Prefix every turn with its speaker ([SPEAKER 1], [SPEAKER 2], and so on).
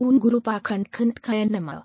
[SPEAKER 1] un grup a Kantkaya Nama